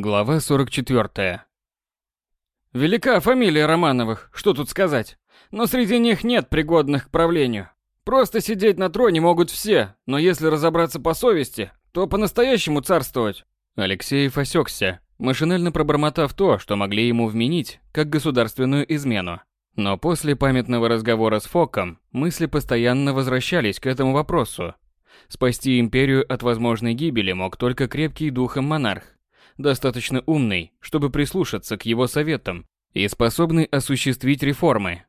Глава 44. Велика фамилия Романовых, что тут сказать. Но среди них нет пригодных к правлению. Просто сидеть на троне могут все, но если разобраться по совести, то по-настоящему царствовать. Алексеев осекся, машинально пробормотав то, что могли ему вменить, как государственную измену. Но после памятного разговора с Фоком мысли постоянно возвращались к этому вопросу. Спасти империю от возможной гибели мог только крепкий духом монарх, достаточно умный, чтобы прислушаться к его советам и способный осуществить реформы.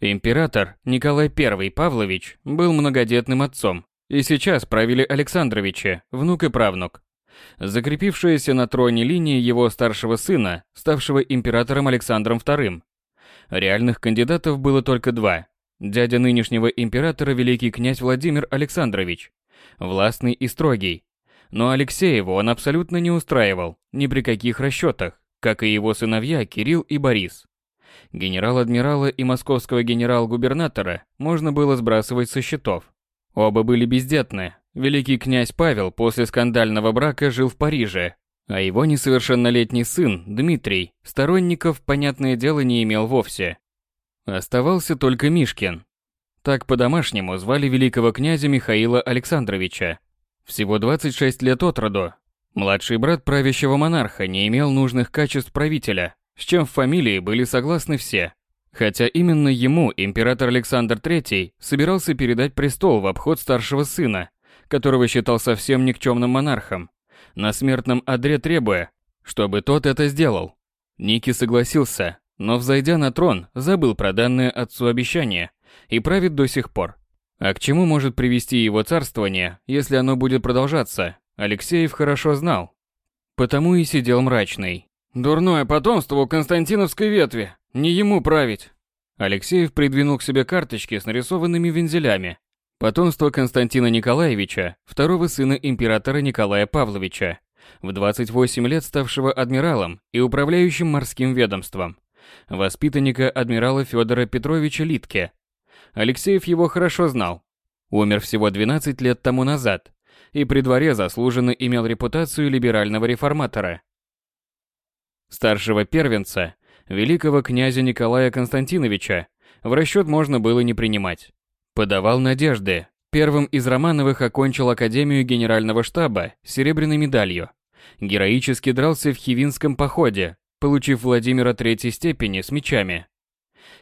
Император Николай I Павлович был многодетным отцом, и сейчас правили Александровичи, внук и правнук. Закрепившаяся на троне линия его старшего сына, ставшего императором Александром II. Реальных кандидатов было только два. Дядя нынешнего императора великий князь Владимир Александрович, властный и строгий, но Алексеева он абсолютно не устраивал, ни при каких расчетах, как и его сыновья Кирилл и Борис. Генерал-адмирала и московского генерал-губернатора можно было сбрасывать со счетов. Оба были бездетны. Великий князь Павел после скандального брака жил в Париже, а его несовершеннолетний сын, Дмитрий, сторонников, понятное дело, не имел вовсе. Оставался только Мишкин. Так по-домашнему звали великого князя Михаила Александровича, всего 26 лет от роду. Младший брат правящего монарха не имел нужных качеств правителя, с чем в фамилии были согласны все. Хотя именно ему император Александр III собирался передать престол в обход старшего сына, которого считал совсем никчемным монархом, на смертном одре требуя, чтобы тот это сделал. Ники согласился, но взойдя на трон, забыл про данное отцу обещание и правит до сих пор. А к чему может привести его царствование, если оно будет продолжаться, Алексеев хорошо знал. Потому и сидел мрачный. «Дурное потомство у Константиновской ветви, не ему править!» Алексеев придвинул к себе карточки с нарисованными вензелями. Потомство Константина Николаевича, второго сына императора Николая Павловича, в 28 лет ставшего адмиралом и управляющим морским ведомством, воспитанника адмирала Федора Петровича Литке, Алексеев его хорошо знал. Умер всего 12 лет тому назад, и при дворе заслуженно имел репутацию либерального реформатора. Старшего первенца, великого князя Николая Константиновича, в расчет можно было не принимать. Подавал надежды. Первым из Романовых окончил Академию Генерального штаба серебряной медалью. Героически дрался в Хивинском походе, получив Владимира третьей степени с мечами.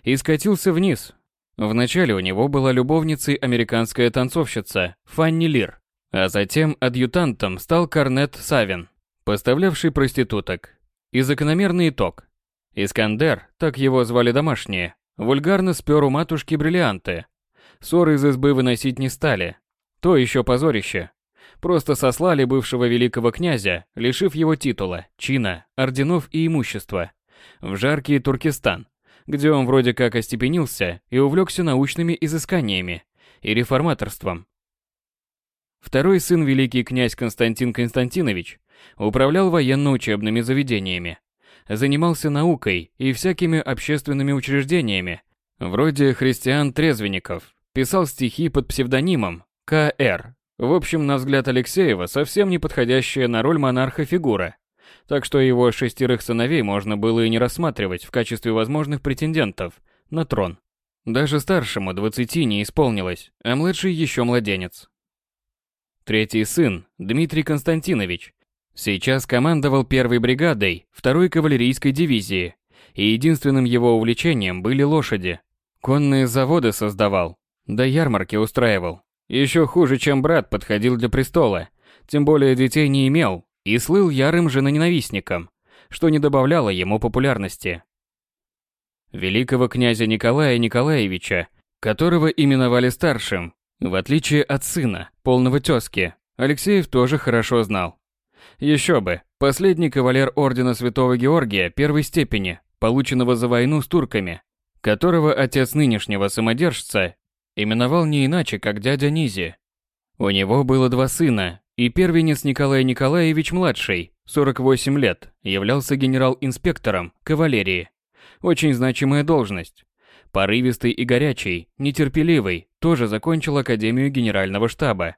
И скатился вниз, Вначале у него была любовницей американская танцовщица Фанни Лир, а затем адъютантом стал Корнет Савин, поставлявший проституток. И закономерный итог. Искандер, так его звали домашние, вульгарно спер у матушки бриллианты. Ссоры из избы выносить не стали. То еще позорище. Просто сослали бывшего великого князя, лишив его титула, чина, орденов и имущества, в жаркий Туркестан, где он вроде как остепенился и увлекся научными изысканиями и реформаторством. Второй сын великий князь Константин Константинович управлял военно-учебными заведениями, занимался наукой и всякими общественными учреждениями, вроде христиан-трезвенников, писал стихи под псевдонимом К.Р. В общем, на взгляд Алексеева, совсем не подходящая на роль монарха фигура так что его шестерых сыновей можно было и не рассматривать в качестве возможных претендентов на трон. Даже старшему 20 не исполнилось, а младший еще младенец. Третий сын, Дмитрий Константинович, сейчас командовал первой бригадой второй кавалерийской дивизии, и единственным его увлечением были лошади. Конные заводы создавал, да ярмарки устраивал. Еще хуже, чем брат подходил для престола, тем более детей не имел, и слыл ярым женоненавистником, что не добавляло ему популярности. Великого князя Николая Николаевича, которого именовали старшим, в отличие от сына, полного тезки, Алексеев тоже хорошо знал. Еще бы, последний кавалер ордена Святого Георгия первой степени, полученного за войну с турками, которого отец нынешнего самодержца именовал не иначе, как дядя Низи. У него было два сына, и первенец Николай Николаевич-младший, 48 лет, являлся генерал-инспектором кавалерии. Очень значимая должность. Порывистый и горячий, нетерпеливый, тоже закончил Академию Генерального штаба.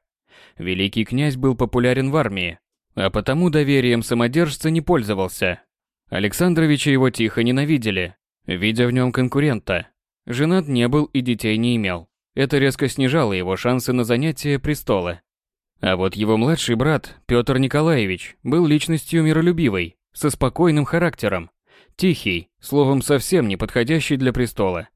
Великий князь был популярен в армии. а потому доверием самодержца не пользовался. Александровича его тихо ненавидели, видя в нем конкурента. Женат не был и детей не имел. Это резко снижало его шансы на занятие престола. А вот его младший брат, Петр Николаевич, был личностью миролюбивой, со спокойным характером, тихий, словом, совсем не подходящий для престола.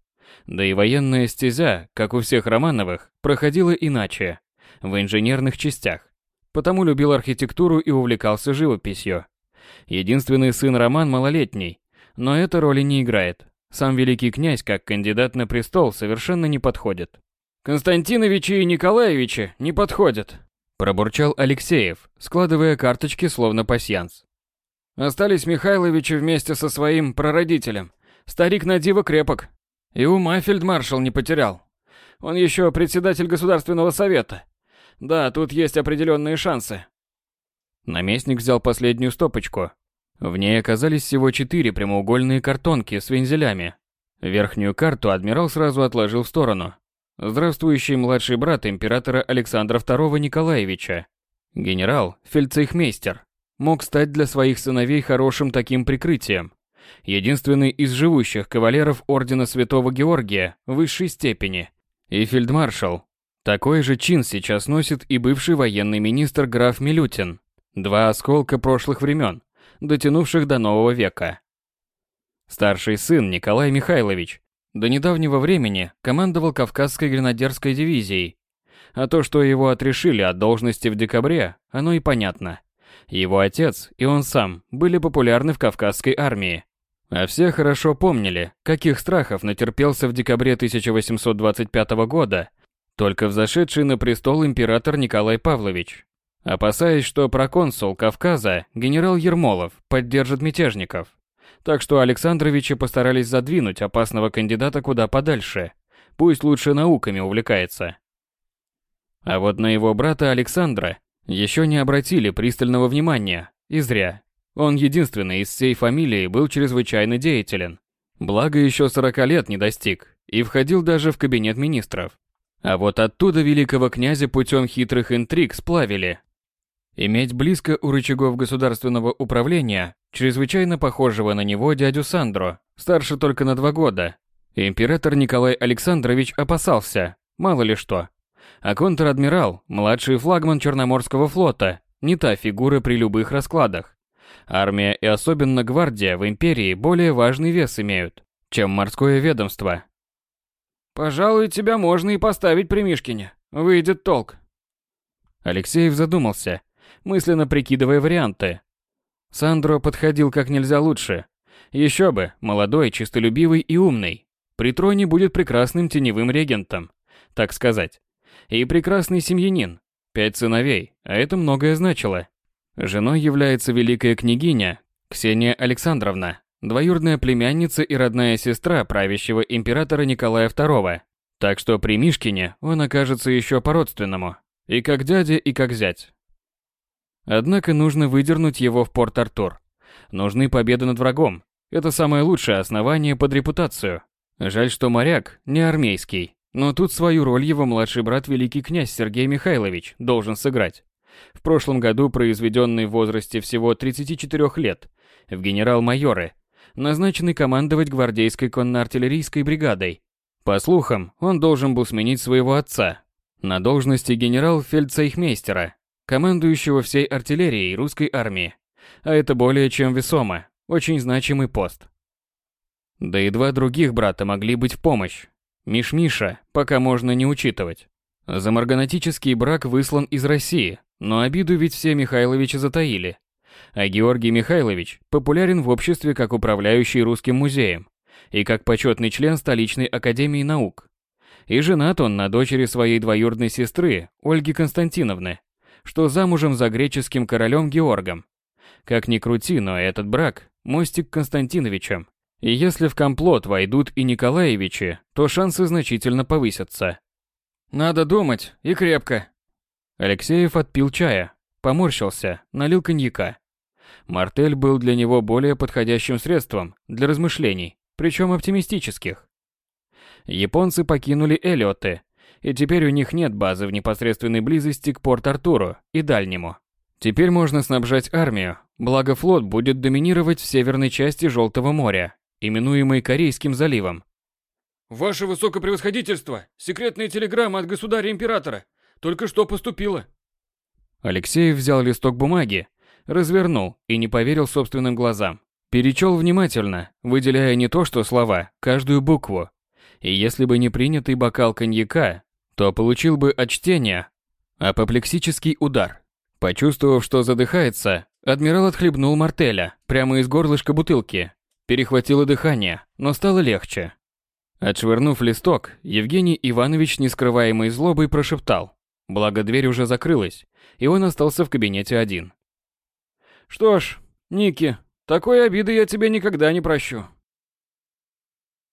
Да и военная стезя, как у всех Романовых, проходила иначе, в инженерных частях. Потому любил архитектуру и увлекался живописью. Единственный сын Роман малолетний, но это роли не играет. Сам великий князь, как кандидат на престол, совершенно не подходит. «Константиновичи и Николаевичи не подходят», пробурчал Алексеев, складывая карточки словно пасьянс. Остались Михайловичи вместе со своим прародителем. Старик на диво крепок. И ума фельдмаршал не потерял. Он еще председатель Государственного совета. Да, тут есть определенные шансы. Наместник взял последнюю стопочку. В ней оказались всего четыре прямоугольные картонки с вензелями. Верхнюю карту адмирал сразу отложил в сторону. Здравствующий младший брат императора Александра II Николаевича. Генерал, фельдцейхмейстер. Мог стать для своих сыновей хорошим таким прикрытием. Единственный из живущих кавалеров Ордена Святого Георгия высшей степени. И фельдмаршал. Такой же чин сейчас носит и бывший военный министр граф Милютин. Два осколка прошлых времен, дотянувших до нового века. Старший сын Николай Михайлович до недавнего времени командовал Кавказской гренадерской дивизией. А то, что его отрешили от должности в декабре, оно и понятно. Его отец и он сам были популярны в Кавказской армии. А все хорошо помнили, каких страхов натерпелся в декабре 1825 года только взошедший на престол император Николай Павлович. Опасаясь, что проконсул Кавказа, генерал Ермолов, поддержит мятежников. Так что Александровичи постарались задвинуть опасного кандидата куда подальше. Пусть лучше науками увлекается. А вот на его брата Александра еще не обратили пристального внимания, и зря. Он единственный из всей фамилии был чрезвычайно деятелен. Благо еще 40 лет не достиг и входил даже в кабинет министров. А вот оттуда великого князя путем хитрых интриг сплавили. Иметь близко у рычагов государственного управления чрезвычайно похожего на него дядю Сандро, старше только на два года. Император Николай Александрович опасался, мало ли что, а контр-адмирал, младший флагман Черноморского флота, не та фигура при любых раскладах. Армия и особенно гвардия в империи более важный вес имеют, чем морское ведомство. «Пожалуй, тебя можно и поставить при Мишкине. Выйдет толк». Алексеев задумался, мысленно прикидывая варианты. Сандро подходил как нельзя лучше. Еще бы, молодой, чистолюбивый и умный. При троне будет прекрасным теневым регентом, так сказать. И прекрасный семьянин. Пять сыновей, а это многое значило. Женой является великая княгиня Ксения Александровна, двоюродная племянница и родная сестра правящего императора Николая II. Так что при Мишкине он окажется еще по-родственному. И как дядя, и как зять. Однако нужно выдернуть его в Порт-Артур. Нужны победы над врагом. Это самое лучшее основание под репутацию. Жаль, что моряк не армейский. Но тут свою роль его младший брат великий князь Сергей Михайлович должен сыграть. В прошлом году произведенный в возрасте всего 34 лет, в генерал-майоры, назначенный командовать гвардейской конно-артиллерийской бригадой. По слухам, он должен был сменить своего отца на должности генерал-фельдцейхмейстера, командующего всей артиллерией русской армии. А это более чем весомо, очень значимый пост. Да и два других брата могли быть в помощь. Миш-Миша пока можно не учитывать. За марганатический брак выслан из России, но обиду ведь все Михайловичи затаили. А Георгий Михайлович популярен в обществе как управляющий русским музеем и как почетный член столичной академии наук. И женат он на дочери своей двоюродной сестры, Ольги Константиновны, что замужем за греческим королем Георгом. Как ни крути, но этот брак – мостик к Константиновичам. И если в комплот войдут и Николаевичи, то шансы значительно повысятся. Надо думать, и крепко. Алексеев отпил чая, поморщился, налил коньяка. Мартель был для него более подходящим средством для размышлений, причем оптимистических. Японцы покинули Эллиоты, и теперь у них нет базы в непосредственной близости к Порт-Артуру и Дальнему. Теперь можно снабжать армию, благо флот будет доминировать в северной части Желтого моря, именуемой Корейским заливом. «Ваше высокопревосходительство! Секретная телеграмма от государя-императора! Только что поступила!» Алексеев взял листок бумаги, развернул и не поверил собственным глазам. Перечел внимательно, выделяя не то что слова, каждую букву. И если бы не принятый бокал коньяка, то получил бы от чтения апоплексический удар. Почувствовав, что задыхается, адмирал отхлебнул мартеля прямо из горлышка бутылки. Перехватило дыхание, но стало легче. Отшвырнув листок, Евгений Иванович, не скрываемой злобой, прошептал. Благо дверь уже закрылась, и он остался в кабинете один. «Что ж, Ники, такой обиды я тебе никогда не прощу».